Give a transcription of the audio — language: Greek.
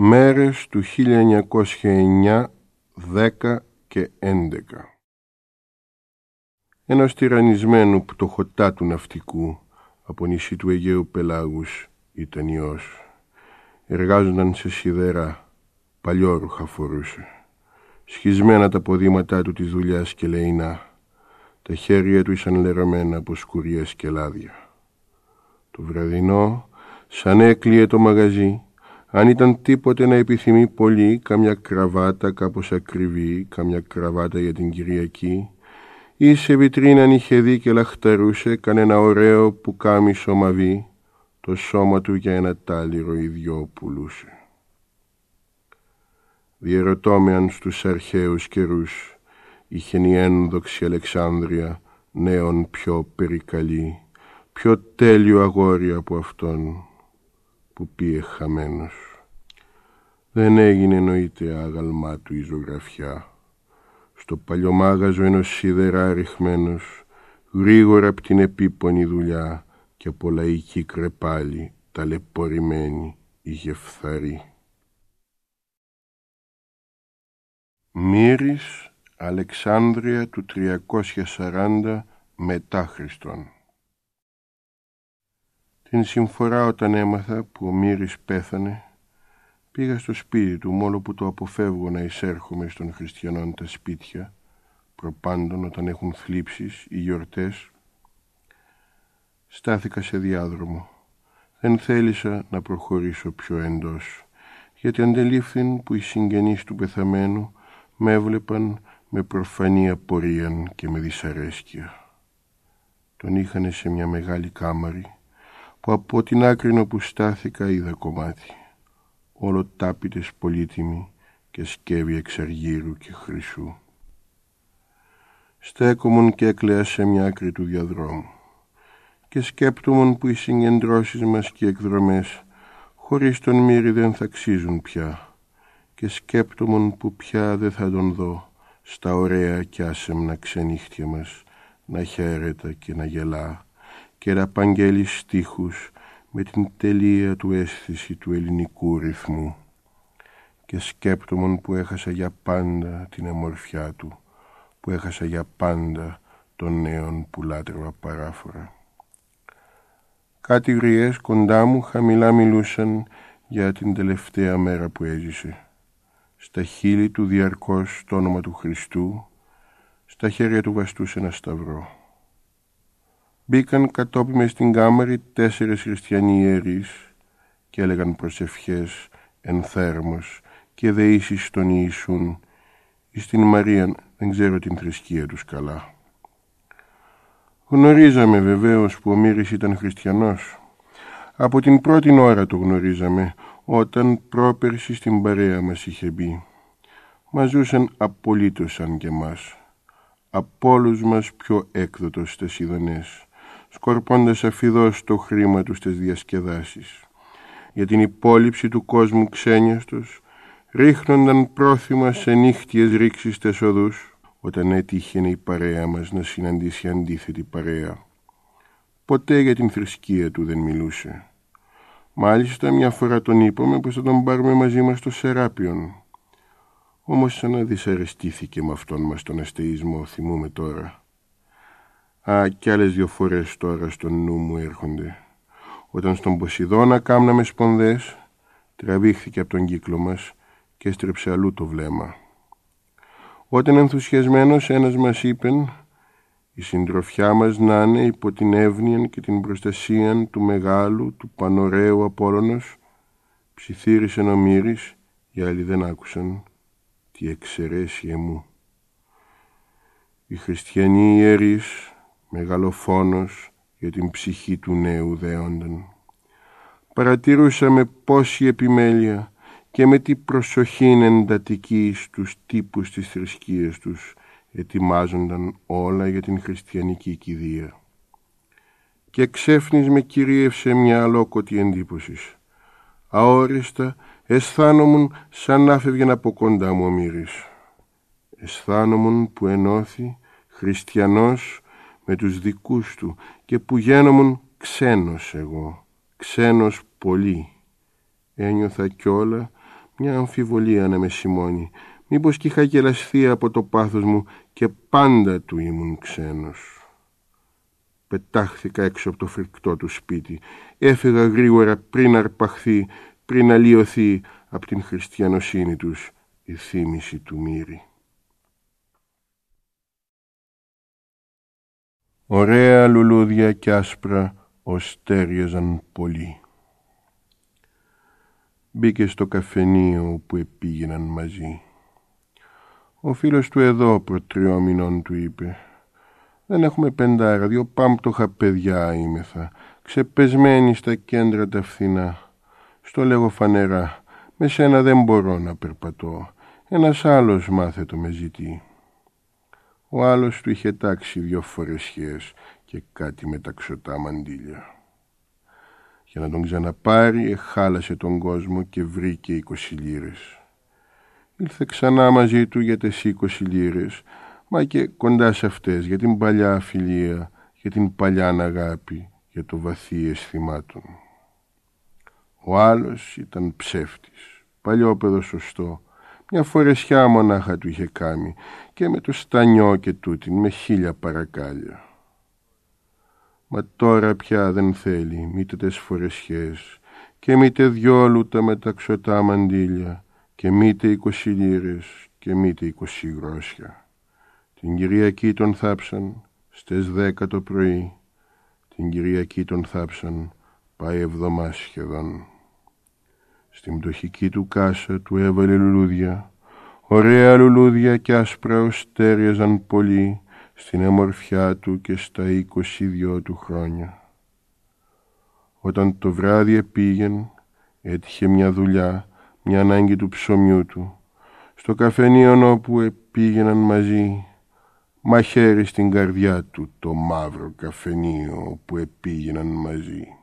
Μέρες του 1909, 10 και 11 Ενός τυραννισμένου πτωχοτάτου ναυτικού από νησί του Αιγαίου Πελάγους ήταν ιός. Εργάζονταν σε σιδερά, παλιόρουχα φορούσε. Σχισμένα τα ποδήματά του της δουλειάς και λεϊνά. Τα χέρια του ήσαν λερωμένα από σκουριές και λάδια. Το βραδινό, σαν έκλειε το μαγαζί, αν ήταν τίποτε να επιθυμεί πολύ, καμιά κραβάτα κάπως ακριβή, καμιά κραβάτα για την Κυριακή, ή σε βιτρίνα αν είχε δει και λαχταρούσε κανένα ωραίο που κάμισο μαβί, το σώμα του για ένα τάλιρο ιδιό πουλούσε. Διερωτώ με αν στους αρχαίους καιρούς είχε η ένδοξη Αλεξάνδρεια νέον πιο περικαλή, πιο τέλειο αγόρι από αυτόν που πήγε χαμένος. Δεν έγινε εννοείται άγαλμά του η ζωγραφιά. Στο παλιομάγαζο ενός σίδερα ρηχμένος, γρήγορα απ' την επίπονη δουλειά και από λαϊκή κρεπάλη ταλαιπωρημένη είχε φθαρεί. Μύρης Αλεξάνδρεια του 340 μετά Χριστόν. Την συμφορά όταν έμαθα που ο Μύρης πέθανε, πήγα στο σπίτι του μόνο που το αποφεύγω να εισέρχομαι στον χριστιανών τα σπίτια, προπάντων όταν έχουν θλίψεις ή γιορτές. Στάθηκα σε διάδρομο. Δεν θέλησα να προχωρήσω πιο εντός, γιατί αντελήφθην που οι συγγενείς του πεθαμένου με έβλεπαν με προφανή απορία και με δυσαρέσκεια. Τον είχαν σε μια μεγάλη κάμαρη που από την άκρη όπου στάθηκα είδα κομμάτι. Όλο τάπητες πολύτιμοι και σκεύη εξαργύρου και χρυσού. Στέκομουν και έκλαια σε μια άκρη του διαδρόμου και σκέπτομουν που οι συγκεντρώσεις μας και οι εκδρομές χωρίς τον μύρι δεν θα αξίζουν πια και σκέπτομουν που πια δεν θα τον δω στα ωραία κι άσεμνα ξενύχτια μας να χαίρετα και να γελά και να απαγγέλει στίχους με την τελεία του αίσθηση του ελληνικού ρυθμού και σκέπτομον που έχασα για πάντα την αμορφιά του, που έχασα για πάντα τον νέον που λάτρευα παράφορα. Κάτι γριές κοντά μου χαμηλά μιλούσαν για την τελευταία μέρα που έζησε. Στα χείλη του διαρκώς το όνομα του Χριστού, στα χέρια του βαστούσε ένα σταυρό. Μπήκαν κατόπιν στην κάμαρη τέσσερις χριστιανοί ιερείς και έλεγαν προσευχές εν θέρμος και δεήσεις στον Ιησούν ή στην Μαρία δεν ξέρω την θρησκεία τους καλά. Γνωρίζαμε βεβαίως που ο Μύρης ήταν χριστιανός. Από την πρώτη ώρα το γνωρίζαμε όταν πρόπερση στην παρέα μας είχε μπει. Μας ζούσαν απολύτως σαν και μας. Από όλους μας πιο έκδοτος στις ειδονές σκορπώντας αφιδώς το χρήμα τους στις διασκεδάσεις. Για την υπόλοιψη του κόσμου ξένιαστος, ρίχνονταν πρόθυμα σε νύχτιες ρήξεις στις οδούς, όταν έτυχε η παρέα μας να συναντήσει αντίθετη παρέα. Ποτέ για την θρησκεία του δεν μιλούσε. Μάλιστα μια φορά τον είπαμε πως θα τον πάρουμε μαζί μας στο Σεράπιον. Όμως σαν να δυσαρεστήθηκε με αυτόν μας τον αστεϊσμό, θυμούμε τώρα. Α, κι άλλες δυο φορές τώρα στο νου μου έρχονται. Όταν στον Ποσειδώνα κάμναμε σπονδές, τραβήχθηκε από τον κύκλο μας και έστρεψε αλλού το βλέμμα. Όταν ενθουσιασμένος ένας μας είπεν «Η συντροφιά μας να είναι υπό την εύνοια και την προστασία του μεγάλου, του πανωραίου Απόλλωνος», ψιθύρισε ο Μύρης, οι άλλοι δεν άκουσαν. Τι εξαιρέσιε μου. Οι χριστιανοί ιερείς μεγαλοφόνος για την ψυχή του νέου δέονταν. Παρατηρούσαμε πόση επιμέλεια και με τι προσοχή εντατική στους τύπους της θρησκείας τους ετοιμάζονταν όλα για την χριστιανική κηδεία. Και ξέφνης με κυρίευσε μια αλόκοτη εντύπωση. Αόριστα αισθάνομουν σαν να φεύγαινε από κοντά μου ο Μύρης. Αισθάνομουν που ενώθη χριστιανός με τους δικούς του και που γένομουν ξένος εγώ, ξένος πολύ. Ένιωθα κιόλα Μια αμφιβολία να με σημώνει. Μήπως κι είχα γελαστεί από το πάθος μου και πάντα του ήμουν ξένος. Πετάχθηκα έξω από το φρικτό του σπίτι. Έφυγα γρήγορα πριν αρπαχθεί, πριν αλλοιωθεί από την χριστιανοσύνη τους η θύμηση του μύρη. Ωραία λουλούδια κι άσπρα ως τέριαζαν πολύ. Μπήκε στο καφενείο που επήγαιναν μαζί. Ο φίλος του εδώ προ τριών μηνών του είπε «Δεν έχουμε πεντάρα, δυο πάμπτωχα παιδιά είμεθα, ξεπεσμένοι στα κέντρα τα φθηνά. Στο λέγω φανερά, με σένα δεν μπορώ να περπατώ, ένας άλλος μάθε το με ζητεί». Ο άλλος του είχε τάξει δυο φορεσιές και κάτι με τα ξωτά μαντήλια. Για να τον ξαναπάρει εχάλασε τον κόσμο και βρήκε είκοσι λίρες. Ήλθε ξανά μαζί του για τις είκοσι λίρες, μα και κοντά σε αυτές για την παλιά φιλία, για την παλιά αγάπη, για το βαθύ αισθημάτων. Ο άλλος ήταν ψεύτης, παλιόπαιδος σωστό, μια φορεσιά μονάχα του είχε κάνει και με το στανιό και τούτην με χίλια παρακάλια. Μα τώρα πια δεν θέλει μήτε τες φορεσιές και μήτε διόλου τα μεταξωτά μαντήλια και μήτε είκοσι λίρες και μήτε είκοσι γρόσια. Την Κυριακή τον θάψαν στις δέκα το πρωί, την Κυριακή τον θάψαν πάει εβδομάς σχεδόν. Στην πτωχική του κάσα του έβαλε λουλούδια, ωραία λουλούδια κι άσπρα ως τέριαζαν πολύ στην αμορφιά του και στα είκοσι δυο του χρόνια. Όταν το βράδυ επήγεν, έτυχε μια δουλειά, μια ανάγκη του ψωμιού του. Στο καφενείο όπου επήγαιναν μαζί, μαχαίρι στην καρδιά του το μαύρο καφενείο που επήγαιναν μαζί.